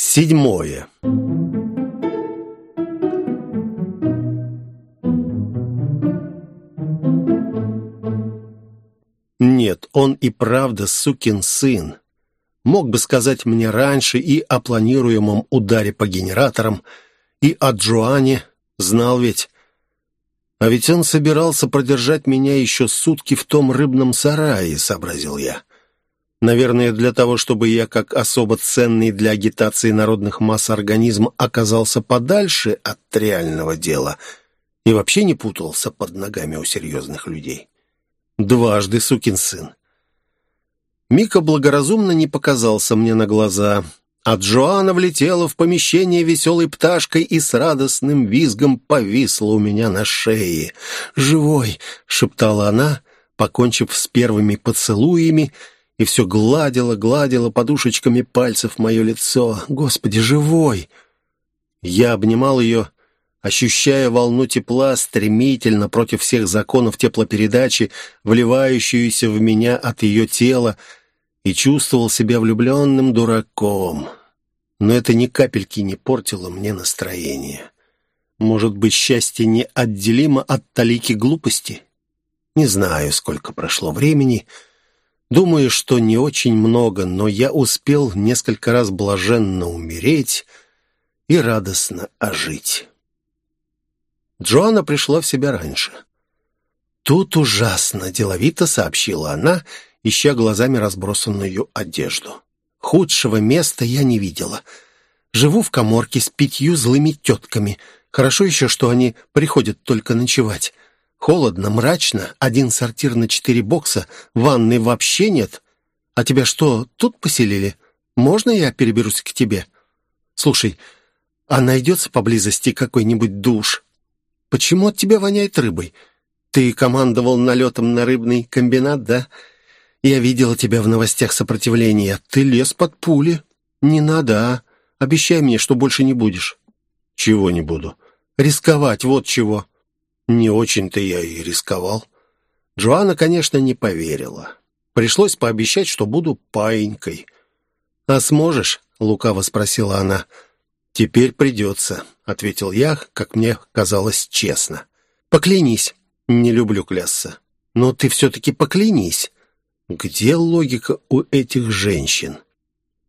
Седьмое. Нет, он и правда сукин сын. Мог бы сказать мне раньше и о планируемом ударе по генераторам, и о Джоане, знал ведь. А ведь он собирался продержать меня еще сутки в том рыбном сарае, сообразил я. Наверное, для того, чтобы я, как особо ценный для агитации народных масс организм, оказался подальше от реального дела и вообще не путался под ногами у серьезных людей. Дважды сукин сын. Мика благоразумно не показался мне на глаза, а Джоанна влетела в помещение веселой пташкой и с радостным визгом повисла у меня на шее. «Живой!» — шептала она, покончив с первыми поцелуями, и все гладила, гладила подушечками пальцев мое лицо. «Господи, живой!» Я обнимал ее, ощущая волну тепла стремительно против всех законов теплопередачи, вливающуюся в меня от ее тела, и чувствовал себя влюбленным дураком. Но это ни капельки не портило мне настроение. Может быть, счастье неотделимо от талики глупости? Не знаю, сколько прошло времени. Думаю, что не очень много, но я успел несколько раз блаженно умереть и радостно ожить. Джоанна пришла в себя раньше. «Тут ужасно», — деловито сообщила она, ища глазами разбросанную одежду. «Худшего места я не видела. Живу в коморке с пятью злыми тетками. Хорошо еще, что они приходят только ночевать. Холодно, мрачно, один сортир на четыре бокса, ванны вообще нет. А тебя что, тут поселили? Можно я переберусь к тебе? Слушай, а найдется поблизости какой-нибудь душ?» Почему от тебя воняет рыбой? Ты командовал налетом на рыбный комбинат, да? Я видела тебя в новостях сопротивления. Ты лез под пули. Не надо, а? Обещай мне, что больше не будешь». «Чего не буду?» «Рисковать, вот чего». «Не очень-то я и рисковал». Джоанна, конечно, не поверила. Пришлось пообещать, что буду паинькой. «А сможешь?» — лукаво спросила она. «Теперь придется», — ответил я, как мне казалось честно. «Поклянись». «Не люблю клясться». «Но ты все-таки поклянись». «Где логика у этих женщин?»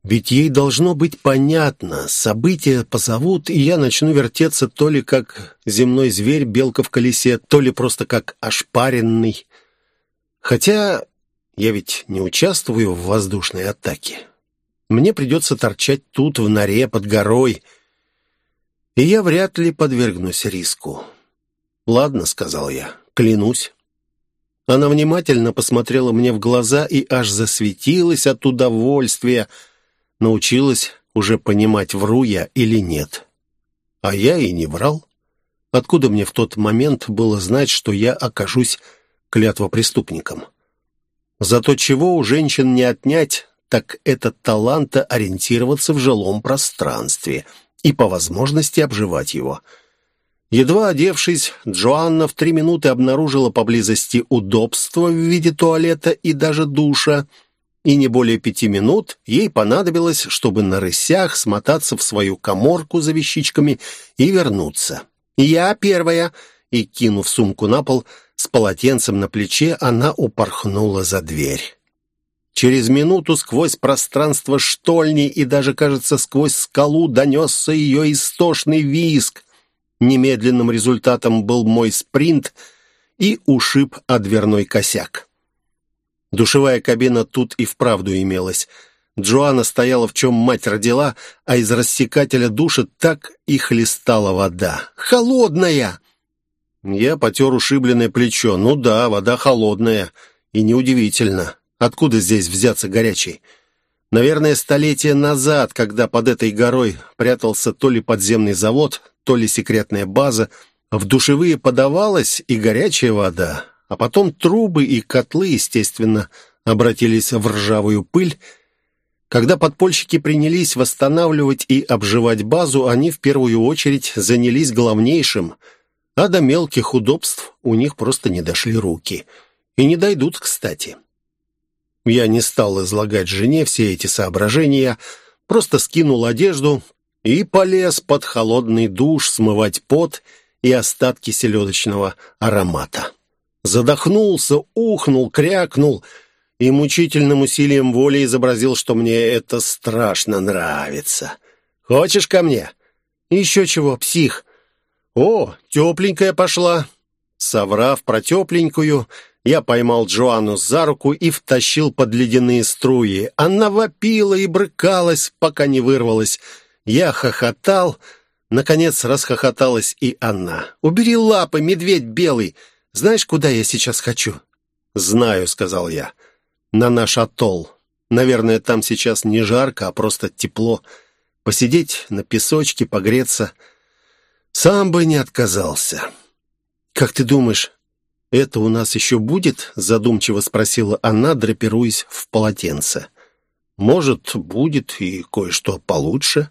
Ведь ей должно быть понятно, события позовут, и я начну вертеться то ли как земной зверь, белка в колесе, то ли просто как ошпаренный. Хотя я ведь не участвую в воздушной атаке. Мне придется торчать тут, в норе, под горой, и я вряд ли подвергнусь риску. «Ладно», — сказал я, — «клянусь». Она внимательно посмотрела мне в глаза и аж засветилась от удовольствия. Научилась уже понимать, вру я или нет. А я и не врал. Откуда мне в тот момент было знать, что я окажусь клятвопреступником? Зато чего у женщин не отнять, так это таланта ориентироваться в жилом пространстве — и по возможности обживать его. Едва одевшись, Джоанна в три минуты обнаружила поблизости удобство в виде туалета и даже душа, и не более пяти минут ей понадобилось, чтобы на рысях смотаться в свою коморку за вещичками и вернуться. «Я первая!» И, кинув сумку на пол, с полотенцем на плече, она упорхнула за дверь. Через минуту сквозь пространство штольни и даже, кажется, сквозь скалу донесся ее истошный визг. Немедленным результатом был мой спринт и ушиб о дверной косяк. Душевая кабина тут и вправду имелась. Джоанна стояла, в чем мать родила, а из рассекателя душа так и хлестала вода. «Холодная!» Я потер ушибленное плечо. «Ну да, вода холодная. И неудивительно. Откуда здесь взяться горячий? Наверное, столетия назад, когда под этой горой прятался то ли подземный завод, то ли секретная база, в душевые подавалась и горячая вода, а потом трубы и котлы, естественно, обратились в ржавую пыль. Когда подпольщики принялись восстанавливать и обживать базу, они в первую очередь занялись главнейшим, а до мелких удобств у них просто не дошли руки. И не дойдут, кстати. Я не стал излагать жене все эти соображения, просто скинул одежду и полез под холодный душ смывать пот и остатки селедочного аромата. Задохнулся, ухнул, крякнул и мучительным усилием воли изобразил, что мне это страшно нравится. «Хочешь ко мне?» «Еще чего, псих?» «О, тепленькая пошла!» Соврав про тепленькую, я поймал Джоанну за руку и втащил под ледяные струи. Она вопила и брыкалась, пока не вырвалась. Я хохотал. Наконец расхохоталась и она. «Убери лапы, медведь белый! Знаешь, куда я сейчас хочу?» «Знаю», — сказал я. «На наш атолл. Наверное, там сейчас не жарко, а просто тепло. Посидеть на песочке, погреться. Сам бы не отказался». «Как ты думаешь, это у нас еще будет?» задумчиво спросила она, драпируясь в полотенце. «Может, будет и кое-что получше?»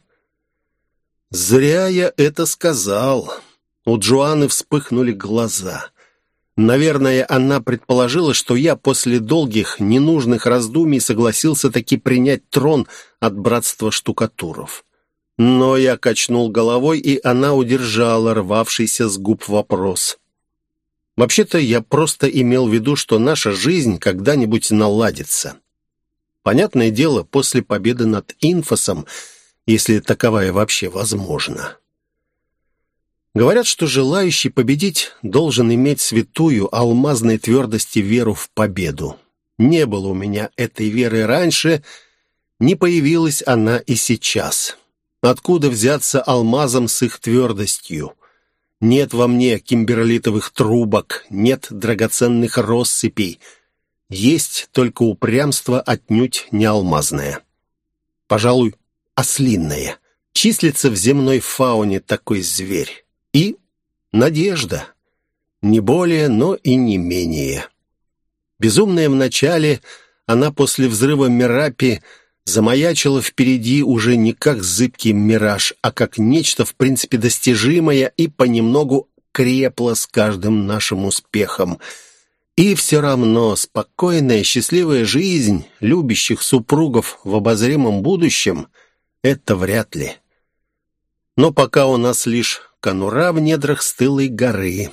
«Зря я это сказал». У Джоанны вспыхнули глаза. Наверное, она предположила, что я после долгих, ненужных раздумий согласился таки принять трон от братства штукатуров. Но я качнул головой, и она удержала рвавшийся с губ вопрос. Вообще-то я просто имел в виду, что наша жизнь когда-нибудь наладится. Понятное дело, после победы над инфосом, если таковая вообще возможна. Говорят, что желающий победить должен иметь святую алмазной твердости веру в победу. Не было у меня этой веры раньше, не появилась она и сейчас. Откуда взяться алмазом с их твердостью? Нет во мне кимберлитовых трубок, нет драгоценных россыпей. Есть только упрямство отнюдь не алмазное. Пожалуй, ослинное. Числится в земной фауне такой зверь. И надежда. Не более, но и не менее. Безумная вначале, она после взрыва Мерапи замаячила впереди уже не как зыбкий мираж, а как нечто, в принципе, достижимое и понемногу крепло с каждым нашим успехом. И все равно спокойная, счастливая жизнь любящих супругов в обозримом будущем — это вряд ли. Но пока у нас лишь конура в недрах стылой горы.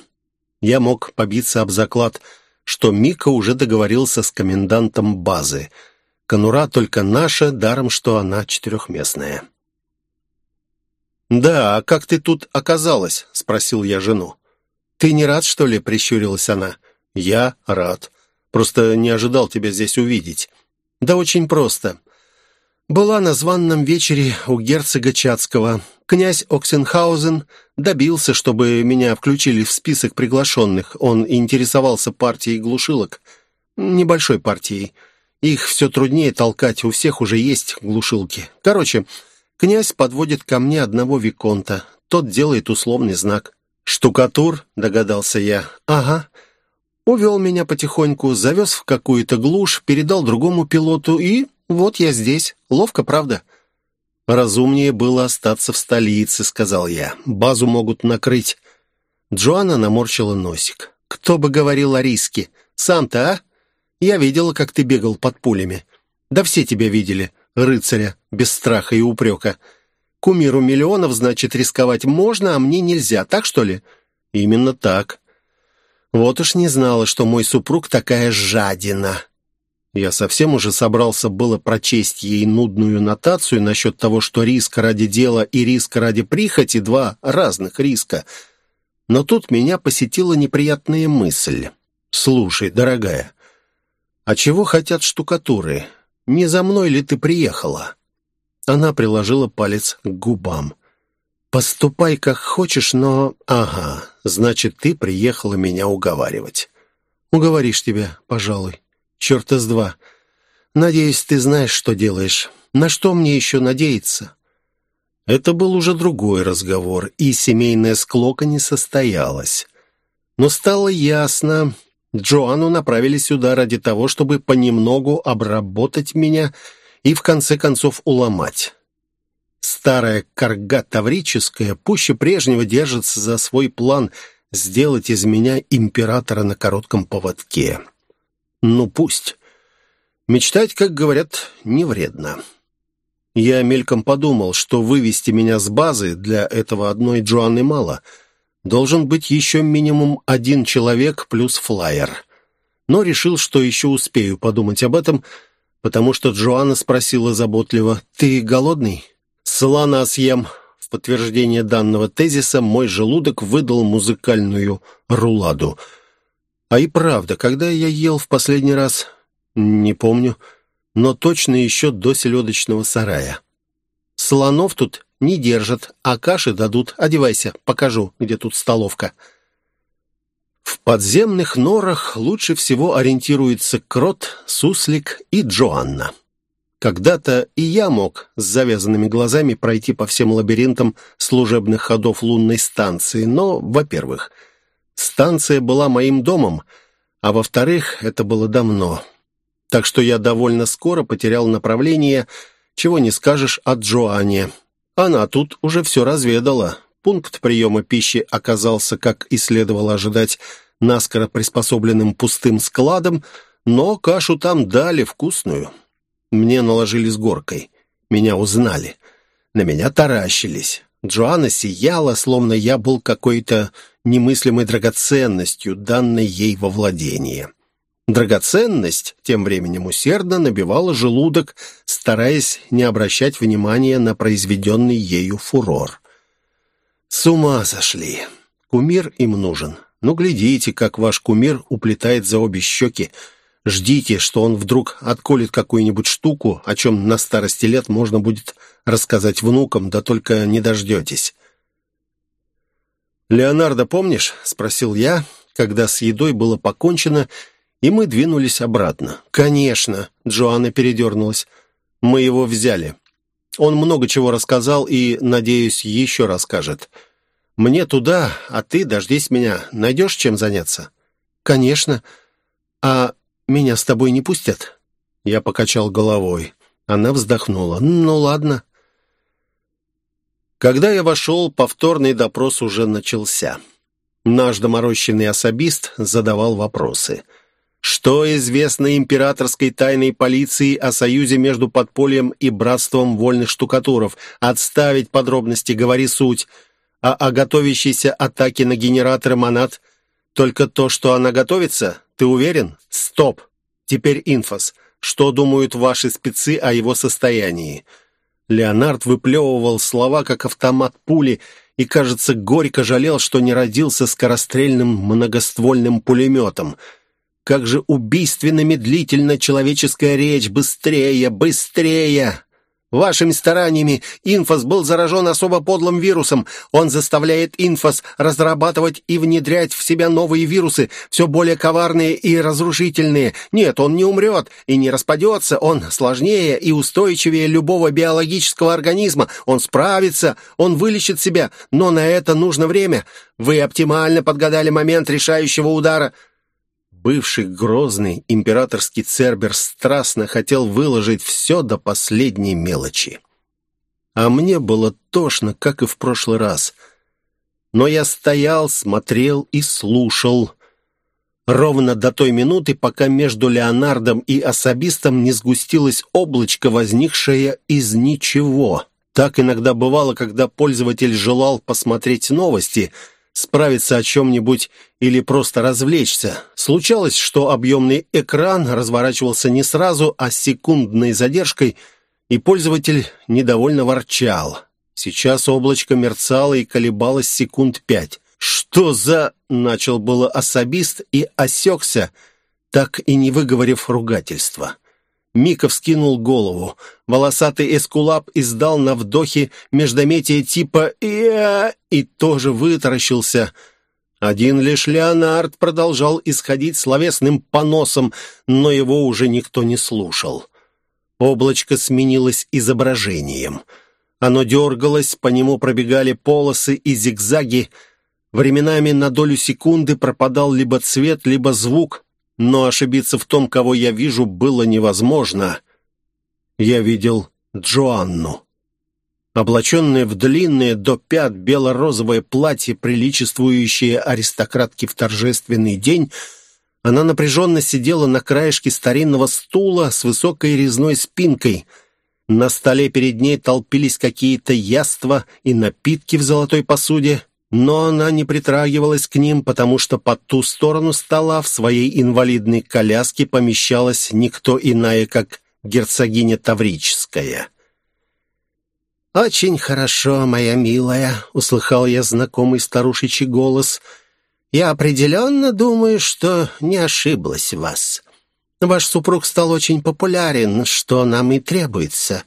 Я мог побиться об заклад, что Мика уже договорился с комендантом базы — Конура только наша, даром, что она четырехместная. «Да, а как ты тут оказалась?» — спросил я жену. «Ты не рад, что ли?» — прищурилась она. «Я рад. Просто не ожидал тебя здесь увидеть». «Да очень просто. Была на званном вечере у герцога Чацкого. Князь Оксенхаузен добился, чтобы меня включили в список приглашенных. Он интересовался партией глушилок. Небольшой партией. Их все труднее толкать, у всех уже есть глушилки. Короче, князь подводит ко мне одного виконта. Тот делает условный знак. «Штукатур?» — догадался я. «Ага». Увел меня потихоньку, завез в какую-то глушь, передал другому пилоту, и вот я здесь. Ловко, правда? «Разумнее было остаться в столице», — сказал я. «Базу могут накрыть». Джоанна наморщила носик. «Кто бы говорил о риске? Сам-то, а? Я видела, как ты бегал под пулями. Да все тебя видели, рыцаря, без страха и упрека. Кумиру миллионов, значит, рисковать можно, а мне нельзя, так что ли? Именно так. Вот уж не знала, что мой супруг такая жадина. Я совсем уже собрался было прочесть ей нудную нотацию насчет того, что риск ради дела и риск ради прихоти — два разных риска. Но тут меня посетила неприятная мысль. «Слушай, дорогая, «А чего хотят штукатуры? Не за мной ли ты приехала?» Она приложила палец к губам. «Поступай как хочешь, но...» «Ага, значит, ты приехала меня уговаривать». «Уговоришь тебя, пожалуй. Черта с два. Надеюсь, ты знаешь, что делаешь. На что мне еще надеяться?» Это был уже другой разговор, и семейная склока не состоялась. Но стало ясно, Джоанну направили сюда ради того, чтобы понемногу обработать меня и в конце концов уломать. Старая корга таврическая пуще прежнего держится за свой план сделать из меня императора на коротком поводке. Ну, пусть. Мечтать, как говорят, не вредно. Я мельком подумал, что вывести меня с базы для этого одной Джоанны мало. Должен быть еще минимум один человек плюс флайер. Но решил, что еще успею подумать об этом, потому что Джоанна спросила заботливо, «Ты голодный?» «Слона съем». В подтверждение данного тезиса мой желудок выдал музыкальную руладу. А и правда, когда я ел в последний раз, не помню, но точно еще до селедочного сарая. Слонов тут не держат, а каши дадут. Одевайся, покажу, где тут столовка. В подземных норах лучше всего ориентируется Крот, Суслик и Джоанна. Когда-то и я мог с завязанными глазами пройти по всем лабиринтам служебных ходов лунной станции, но, во-первых, станция была моим домом, а во-вторых, это было давно так что я довольно скоро потерял направление, чего не скажешь о Джоанне. Она тут уже все разведала. Пункт приема пищи оказался, как и следовало ожидать, наскоро приспособленным пустым складом, но кашу там дали вкусную. Мне наложили с горкой. Меня узнали. На меня таращились. Джоанна сияла, словно я был какой-то немыслимой драгоценностью, данной ей во владение. Драгоценность тем временем усердно набивала желудок, стараясь не обращать внимания на произведенный ею фурор. С ума сошли. Кумир им нужен. Ну, глядите, как ваш кумир уплетает за обе щеки. Ждите, что он вдруг отколет какую-нибудь штуку, о чем на старости лет можно будет рассказать внукам, да только не дождетесь. «Леонардо помнишь?» — спросил я, когда с едой было покончено, — и мы двинулись обратно. «Конечно!» — Джоанна передернулась. «Мы его взяли. Он много чего рассказал и, надеюсь, еще расскажет. Мне туда, а ты дождись меня. Найдешь чем заняться?» «Конечно. А меня с тобой не пустят?» Я покачал головой. Она вздохнула. «Ну, ладно». Когда я вошел, повторный допрос уже начался. Наш доморощенный особист задавал вопросы — что известно императорской тайной полиции о союзе между подпольем и братством вольных штукатуров? Отставить подробности, говори суть. А о готовящейся атаке на генераторы Монат? Только то, что она готовится? Ты уверен? Стоп! Теперь инфос. Что думают ваши спецы о его состоянии?» Леонард выплевывал слова, как автомат пули, и, кажется, горько жалел, что не родился скорострельным многоствольным пулеметом — как же убийственно медлительна человеческая речь! Быстрее, быстрее! Вашими стараниями инфос был заражен особо подлым вирусом. Он заставляет инфос разрабатывать и внедрять в себя новые вирусы, все более коварные и разрушительные. Нет, он не умрет и не распадется. Он сложнее и устойчивее любого биологического организма. Он справится, он вылечит себя, но на это нужно время. Вы оптимально подгадали момент решающего удара бывший грозный императорский цербер страстно хотел выложить все до последней мелочи. А мне было тошно, как и в прошлый раз. Но я стоял, смотрел и слушал. Ровно до той минуты, пока между Леонардом и особистом не сгустилось облачко, возникшее из ничего. Так иногда бывало, когда пользователь желал посмотреть новости — справиться о чем-нибудь или просто развлечься. Случалось, что объемный экран разворачивался не сразу, а с секундной задержкой, и пользователь недовольно ворчал. Сейчас облачко мерцало и колебалось секунд пять. «Что за...» — начал было особист и осекся, так и не выговорив ругательства. Мика вскинул голову. Волосатый эскулап издал на вдохе междометие типа «Иа» и тоже вытаращился. Один лишь Леонард продолжал исходить словесным поносом, но его уже никто не слушал. Облачко сменилось изображением. Оно дергалось, по нему пробегали полосы и зигзаги. Временами на долю секунды пропадал либо цвет, либо звук, но ошибиться в том, кого я вижу, было невозможно. Я видел Джоанну. Облаченное в длинное до пят бело-розовое платье, приличествующее аристократке в торжественный день, она напряженно сидела на краешке старинного стула с высокой резной спинкой. На столе перед ней толпились какие-то яства и напитки в золотой посуде, но она не притрагивалась к ним, потому что по ту сторону стола в своей инвалидной коляске помещалась никто иная, как герцогиня Таврическая. «Очень хорошо, моя милая», — услыхал я знакомый старушечий голос. «Я определенно думаю, что не ошиблась вас. Ваш супруг стал очень популярен, что нам и требуется.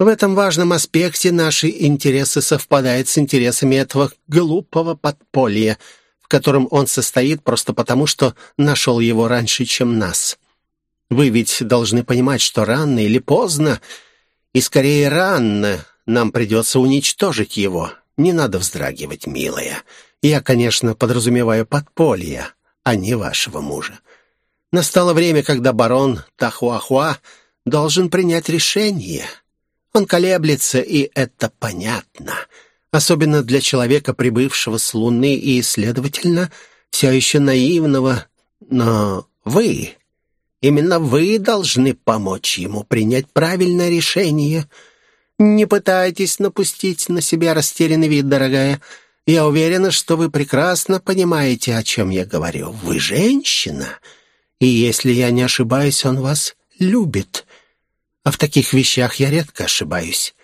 В этом важном аспекте наши интересы совпадают с интересами этого глупого подполья, в котором он состоит просто потому, что нашел его раньше, чем нас. Вы ведь должны понимать, что рано или поздно, и скорее рано, нам придется уничтожить его. Не надо вздрагивать, милая. Я, конечно, подразумеваю подполье, а не вашего мужа. Настало время, когда барон Тахуахуа должен принять решение. Он колеблется, и это понятно. Особенно для человека, прибывшего с Луны и, следовательно, все еще наивного. Но вы, именно вы должны помочь ему принять правильное решение. Не пытайтесь напустить на себя растерянный вид, дорогая. Я уверена, что вы прекрасно понимаете, о чем я говорю. Вы женщина, и если я не ошибаюсь, он вас любит. А в таких вещах я редко ошибаюсь.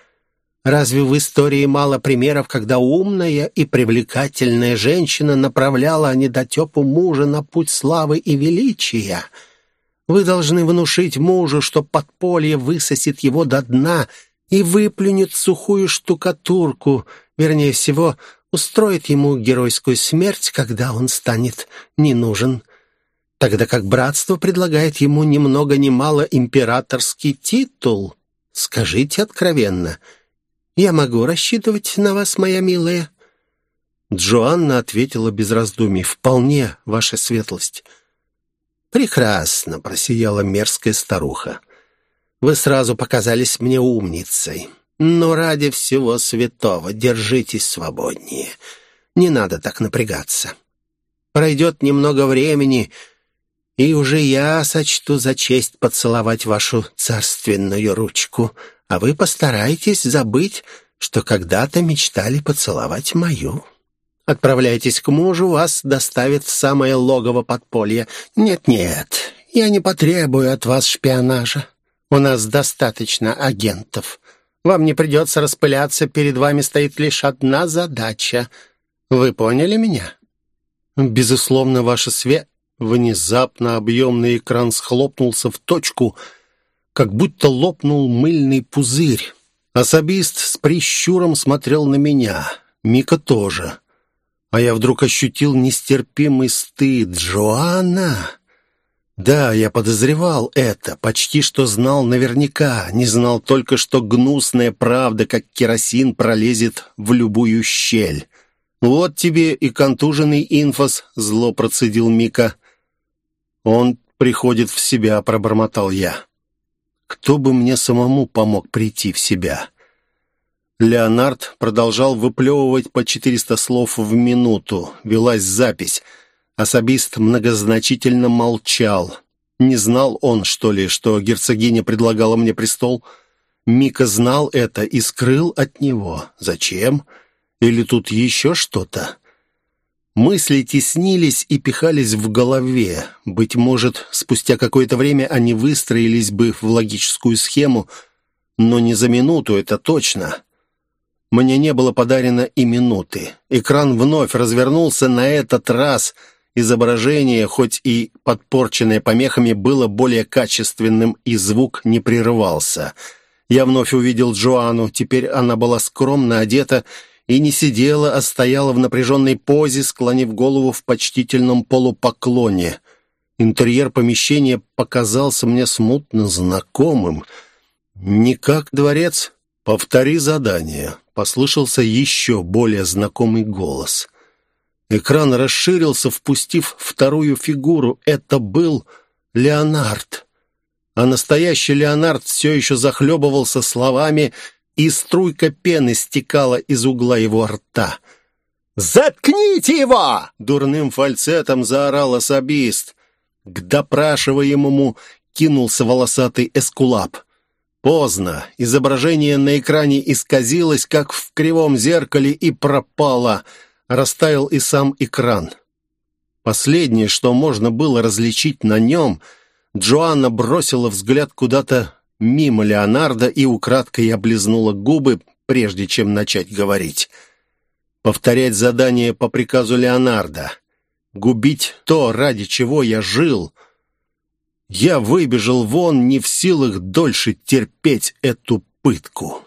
Разве в истории мало примеров, когда умная и привлекательная женщина направляла недотепу мужа на путь славы и величия? Вы должны внушить мужу, что подполье высосет его до дна и выплюнет сухую штукатурку, вернее всего, устроит ему геройскую смерть, когда он станет не нужен тогда как братство предлагает ему ни много ни мало императорский титул. Скажите откровенно, я могу рассчитывать на вас, моя милая?» Джоанна ответила без раздумий. «Вполне, ваша светлость». «Прекрасно», — просияла мерзкая старуха. «Вы сразу показались мне умницей. Но ради всего святого держитесь свободнее. Не надо так напрягаться. Пройдет немного времени, и уже я сочту за честь поцеловать вашу царственную ручку, а вы постарайтесь забыть, что когда-то мечтали поцеловать мою. Отправляйтесь к мужу, вас доставят в самое логово подполья. Нет-нет, я не потребую от вас шпионажа. У нас достаточно агентов. Вам не придется распыляться, перед вами стоит лишь одна задача. Вы поняли меня?» «Безусловно, ваша све...» Внезапно объемный экран схлопнулся в точку, как будто лопнул мыльный пузырь. Особист с прищуром смотрел на меня. Мика тоже. А я вдруг ощутил нестерпимый стыд. «Джоанна!» Да, я подозревал это, почти что знал наверняка, не знал только, что гнусная правда, как керосин, пролезет в любую щель. «Вот тебе и контуженный инфос», — зло процедил Мика. «Он приходит в себя», — пробормотал я. «Кто бы мне самому помог прийти в себя?» Леонард продолжал выплевывать по 400 слов в минуту. Велась запись. Особист многозначительно молчал. Не знал он, что ли, что герцогиня предлагала мне престол? Мика знал это и скрыл от него. Зачем? Или тут еще что-то? Мысли теснились и пихались в голове. Быть может, спустя какое-то время они выстроились бы в логическую схему, но не за минуту, это точно. Мне не было подарено и минуты. Экран вновь развернулся на этот раз. Изображение, хоть и подпорченное помехами, было более качественным, и звук не прерывался. Я вновь увидел Джоанну. Теперь она была скромно одета и не сидела, а стояла в напряженной позе, склонив голову в почтительном полупоклоне. Интерьер помещения показался мне смутно знакомым. «Не как дворец?» «Повтори задание», — послышался еще более знакомый голос. Экран расширился, впустив вторую фигуру. Это был Леонард. А настоящий Леонард все еще захлебывался словами и струйка пены стекала из угла его рта. «Заткните его!» — дурным фальцетом заорал особист. К допрашиваемому кинулся волосатый эскулап. Поздно. Изображение на экране исказилось, как в кривом зеркале, и пропало. Растаял и сам экран. Последнее, что можно было различить на нем, Джоанна бросила взгляд куда-то мимо Леонардо и украдкой облизнула губы, прежде чем начать говорить. Повторять задание по приказу Леонардо. Губить то, ради чего я жил. Я выбежал вон, не в силах дольше терпеть эту пытку.